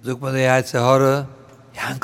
Zoek maar de uit, ze horen. Ja.